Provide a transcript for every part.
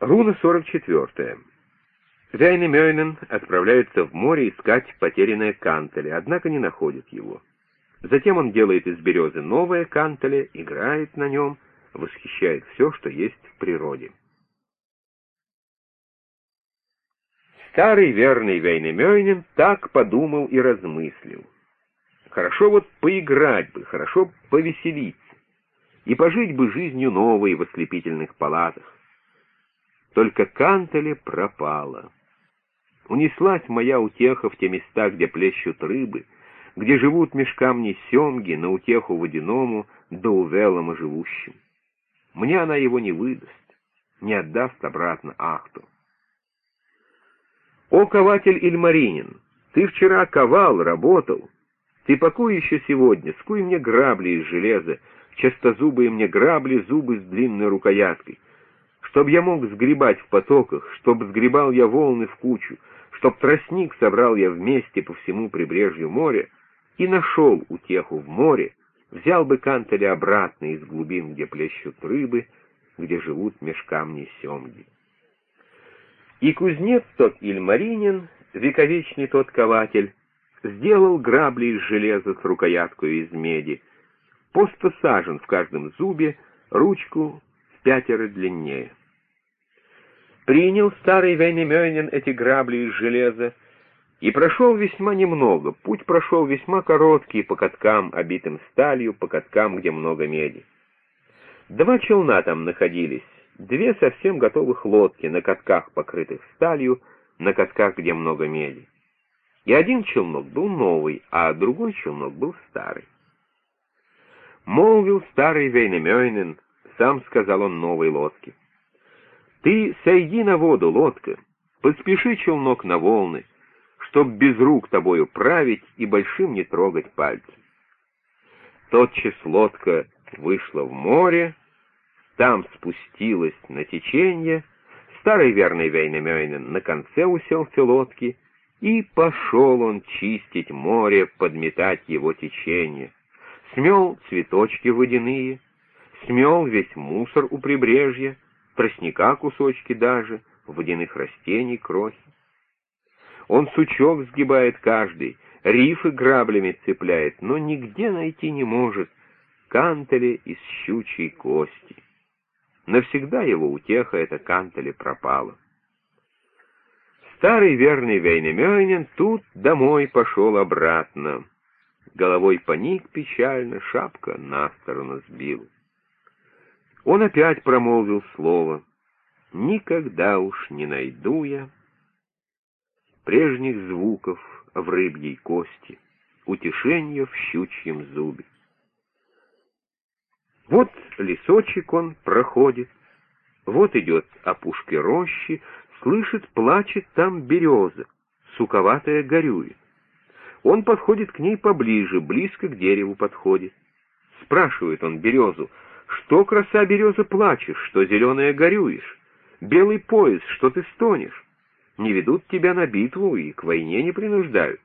Руна 44. Вяйнемёйнен отправляется в море искать потерянное кантеле, однако не находит его. Затем он делает из березы новое кантеле, играет на нем, восхищает все, что есть в природе. Старый верный Вейнемёйнин так подумал и размыслил. Хорошо вот поиграть бы, хорошо повеселиться, и пожить бы жизнью новой в ослепительных палатах. Только Кантеле пропала. Унеслась моя утеха в те места, где плещут рыбы, где живут меж камней семги на утеху водяному да увелому живущим. Мне она его не выдаст, не отдаст обратно Ахту. О, кователь Ильмаринин, ты вчера ковал, работал. Ты покуй еще сегодня, скуй мне грабли из железа, частозубые мне грабли, зубы с длинной рукояткой. Чтоб я мог сгребать в потоках, чтоб сгребал я волны в кучу, чтоб тростник собрал я вместе по всему прибрежью моря и нашел утеху в море, взял бы кантеля обратно из глубин, где плещут рыбы, где живут меж камней семги. И кузнец тот Ильмаринин, вековечный тот кователь, сделал грабли из железа с рукояткой из меди, по сто сажен в каждом зубе, ручку в пятеро длиннее. Принял старый Вейнемёйнин эти грабли из железа и прошел весьма немного, путь прошел весьма короткий по каткам, обитым сталью, по каткам, где много меди. Два челна там находились, две совсем готовых лодки на катках, покрытых сталью, на катках, где много меди. И один челнок был новый, а другой челнок был старый. Молвил старый Вейнемёйнен, сам сказал он новой лодке. Ты сойди на воду, лодка, поспеши челнок на волны, чтоб без рук тобою править и большим не трогать пальцы. Тотчас лодка вышла в море, там спустилась на течение, старый верный Вейнемёйнен на конце уселся лодки, и пошел он чистить море, подметать его течение. Смел цветочки водяные, смел весь мусор у прибрежья, тростника кусочки даже, водяных растений крохи. Он сучок сгибает каждый, рифы граблями цепляет, но нигде найти не может кантели из щучьей кости. Навсегда его утеха эта кантели пропала. Старый верный Вейнемёйнин тут домой пошел обратно. Головой поник печально, шапка на сторону сбил. Он опять промолвил слово. «Никогда уж не найду я прежних звуков в рыбьей кости, утешения в щучьем зубе». Вот лесочек он проходит, вот идет опушки рощи, слышит, плачет там береза, суковатая горюет. Он подходит к ней поближе, близко к дереву подходит. Спрашивает он березу, что, краса береза, плачешь, что зеленая горюешь? Белый пояс, что ты стонешь? Не ведут тебя на битву и к войне не принуждают.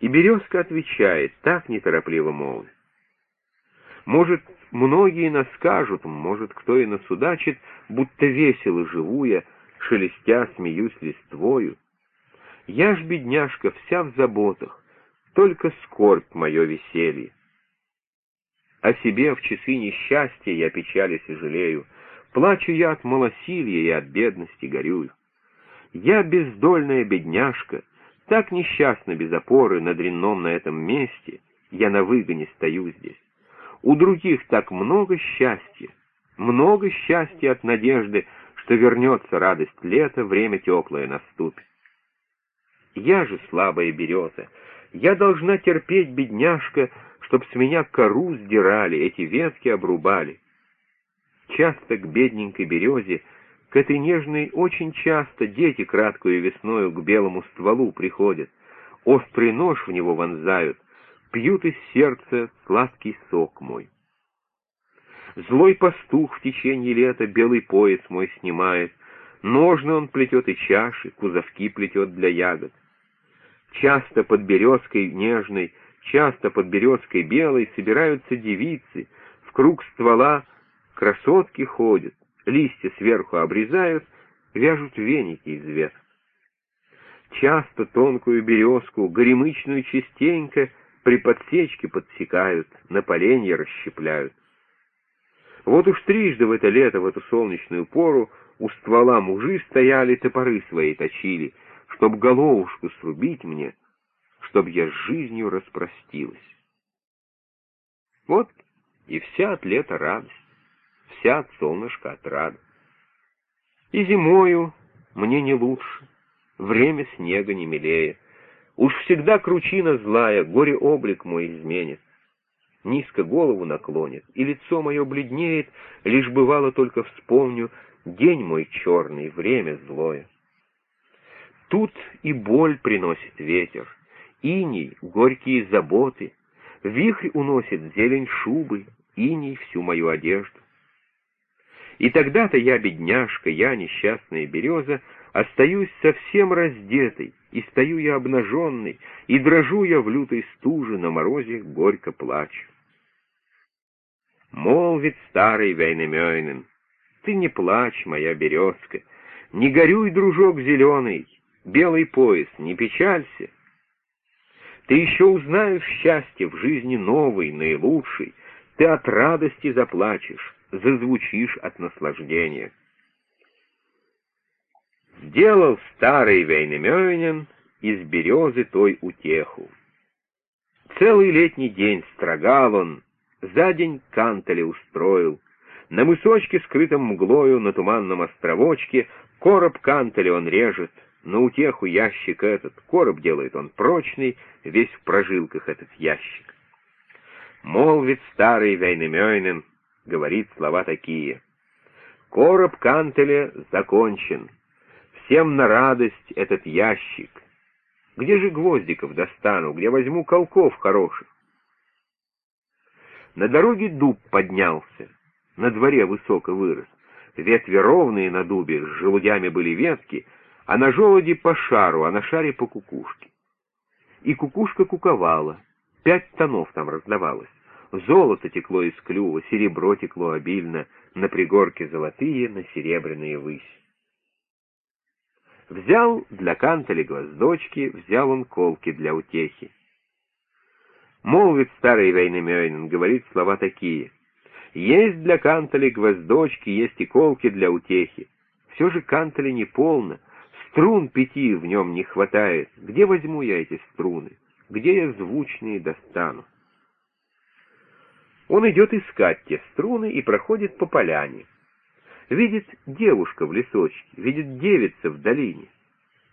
И березка отвечает, так неторопливо молвит. Может, многие нас скажут, может, кто и насудачит, будто весело живу я, шелестя, смеюсь листвою. Я ж, бедняжка, вся в заботах, только скорбь мое веселье. О себе в часы несчастья я печалюсь и жалею, плачу я от малосилия и от бедности горюю. Я бездольная бедняжка, так несчастна без опоры на дрянном на этом месте, я на выгоне стою здесь. У других так много счастья, много счастья от надежды, что вернется радость лета, время теплое наступит. Я же слабая береза, я должна терпеть, бедняжка, чтоб с меня кору сдирали, эти ветки обрубали. Часто к бедненькой березе, к этой нежной очень часто дети краткую весною к белому стволу приходят, острый нож в него вонзают — пьют из сердца сладкий сок мой. Злой пастух в течение лета белый пояс мой снимает, ножны он плетет и чаши, кузовки плетет для ягод. Часто под березкой нежной, часто под березкой белой собираются девицы, в круг ствола красотки ходят, листья сверху обрезают, вяжут веники из веток. Часто тонкую березку, горемычную частенько, при подсечке подсекают, на поленья расщепляют. Вот уж трижды в это лето, в эту солнечную пору, у ствола мужи стояли, топоры свои точили, чтоб головушку срубить мне, чтоб я жизнью распростилась. Вот и вся от лета радость, вся от солнышка отрада. И зимою мне не лучше, время снега не милее. Уж всегда кручина злая, горе-облик мой изменит. Низко голову наклонит, и лицо мое бледнеет, Лишь бывало только вспомню День мой черный, время злое. Тут и боль приносит ветер, Иней — горькие заботы, Вихрь уносит зелень шубы, Иней всю мою одежду. И тогда-то я, бедняжка, я, несчастная береза, Остаюсь совсем раздетой, и стою я обнаженный, и дрожу я в лютой стуже, на морозе горько плачу. Молвит старый Вейнемёйнен, ты не плачь, моя березка, не горюй, дружок зеленый, белый пояс, не печалься. Ты еще узнаешь счастье в жизни новой, наилучшей, ты от радости заплачешь, зазвучишь от наслаждения. Сделал старый Вейнемёйнен из березы той утеху. Целый летний день строгал он, за день кантели устроил. На мысочке, скрытом мглою, на туманном островочке, короб кантели он режет, на утеху ящик этот, короб делает он прочный, весь в прожилках этот ящик. Молвит старый Вейнемёйнен, говорит слова такие. Короб кантеля закончен, Всем на радость этот ящик. Где же гвоздиков достану, где возьму колков хороших? На дороге дуб поднялся, на дворе высоко вырос. Ветви ровные на дубе, с желудями были ветки, а на желуде по шару, а на шаре по кукушке. И кукушка куковала, пять тонов там раздавалось. Золото текло из клюва, серебро текло обильно, на пригорке золотые, на серебряные высь. Взял для кантели гвоздочки, взял он колки для утехи. Молвит старый Вейнемёйнен, говорит слова такие. Есть для кантели гвоздочки, есть и колки для утехи. Все же кантели не полно, струн пяти в нем не хватает. Где возьму я эти струны? Где я звучные достану? Он идет искать те струны и проходит по поляне. Видит девушка в лесочке, видит девица в долине.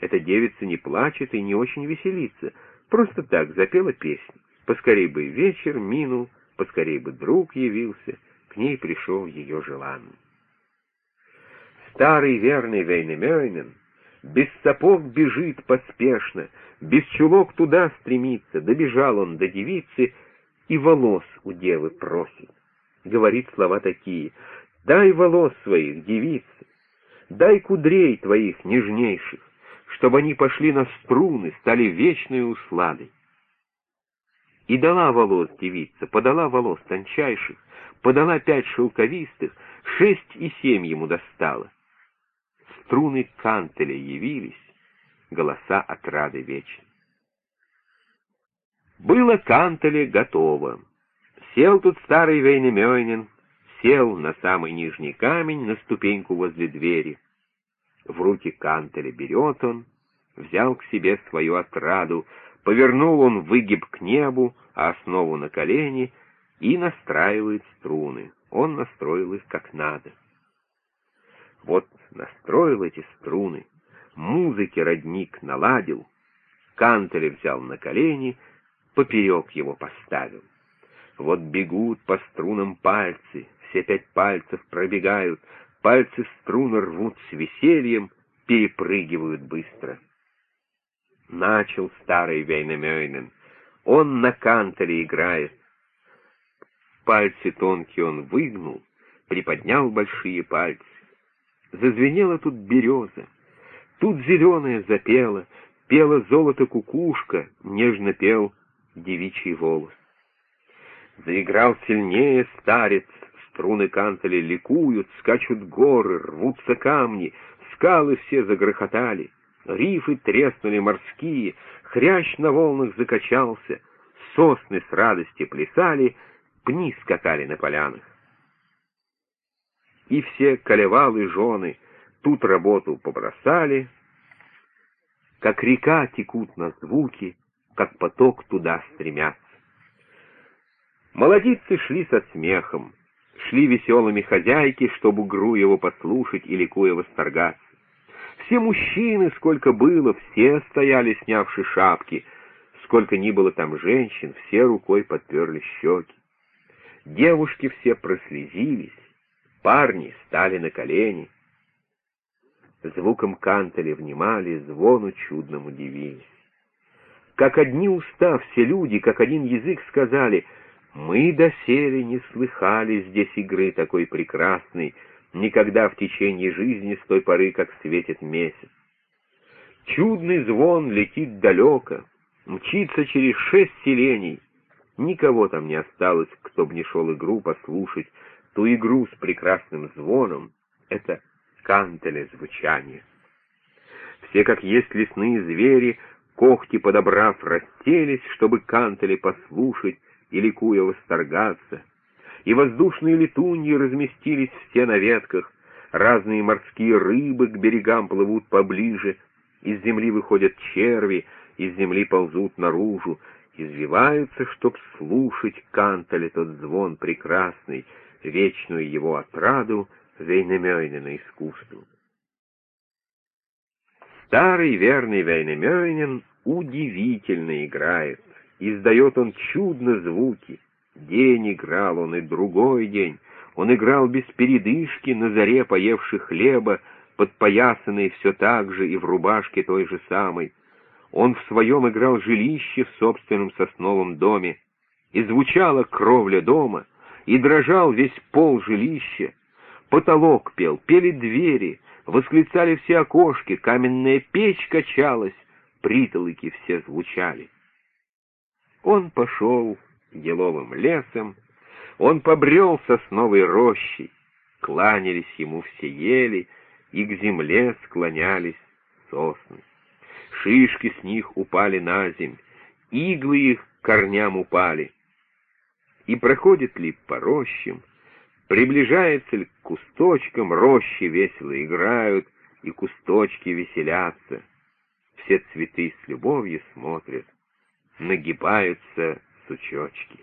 Эта девица не плачет и не очень веселится, просто так запела песню. Поскорей бы вечер минул, поскорей бы друг явился, к ней пришел ее желанный. Старый верный Вейнемёйнен без сапог бежит поспешно, без чулок туда стремится, добежал он до девицы и волос у девы просит. Говорит слова такие — Дай волос своих, девицы, дай кудрей твоих нежнейших, чтобы они пошли на струны, стали вечной усладой. И дала волос девица, подала волос тончайших, подала пять шелковистых, шесть и семь ему достала. Струны кантеля явились, голоса отрады вечной. Было кантеле готово. Сел тут старый Вейнемёйнин, сел на самый нижний камень, на ступеньку возле двери. В руки кантеля берет он, взял к себе свою отраду, повернул он выгиб к небу, а основу на колени и настраивает струны. Он настроил их как надо. Вот настроил эти струны, музыки родник наладил, кантеля взял на колени, поперек его поставил. Вот бегут по струнам пальцы, все пять пальцев пробегают, пальцы струны рвут с весельем, перепрыгивают быстро. Начал старый Вейнемёйнен, он на канторе играет. Пальцы тонкие он выгнул, приподнял большие пальцы. Зазвенела тут береза, тут зеленая запела, пела золото кукушка, нежно пел девичий волос. Заиграл сильнее старец, Струны кантали ликуют, скачут горы, рвутся камни, скалы все загрохотали, рифы треснули морские, хрящ на волнах закачался, сосны с радости плясали, пни скакали на полянах. И все колевалы жены тут работу побросали, как река текут на звуки, как поток туда стремятся. Молодицы шли со смехом, шли веселыми хозяйки, чтобы гру его послушать и ликуя восторгаться. Все мужчины, сколько было, все стояли, снявши шапки. Сколько ни было там женщин, все рукой подперли щеки. Девушки все прослезились, парни стали на колени. Звуком кантали внимали, звону чудному дивились. Как одни уста все люди, как один язык сказали — мы доселе не слыхали здесь игры такой прекрасной, никогда в течение жизни с той поры, как светит месяц. Чудный звон летит далеко, мчится через шесть селений. Никого там не осталось, кто б не шел игру послушать, ту игру с прекрасным звоном. Это кантеле звучание. Все, как есть лесные звери, когти подобрав, расселись, чтобы кантеле послушать, и ликуя восторгаться, и воздушные летуньи разместились все на ветках, разные морские рыбы к берегам плывут поближе, из земли выходят черви, из земли ползут наружу, извиваются, чтоб слушать кантали тот звон прекрасный, вечную его отраду Вейнемёйнена искусству. Старый верный Вейнемёйнен удивительно играет, Издает он чудно звуки. День играл он и другой день. Он играл без передышки, на заре поевший хлеба, подпоясанный все так же и в рубашке той же самой. Он в своем играл жилище в собственном сосновом доме, и звучала кровля дома, и дрожал весь пол жилища. Потолок пел, пели двери, восклицали все окошки, каменная печь качалась, притолоки все звучали. Он пошел еловым лесом, он побрел сосновой рощей, кланялись ему все ели, и к земле склонялись сосны. Шишки с них упали на земь, иглы их корням упали. И проходит ли по рощам, приближается ли к кусточкам, рощи весело играют, и кусточки веселятся. Все цветы с любовью смотрят, нагибаются сучочки.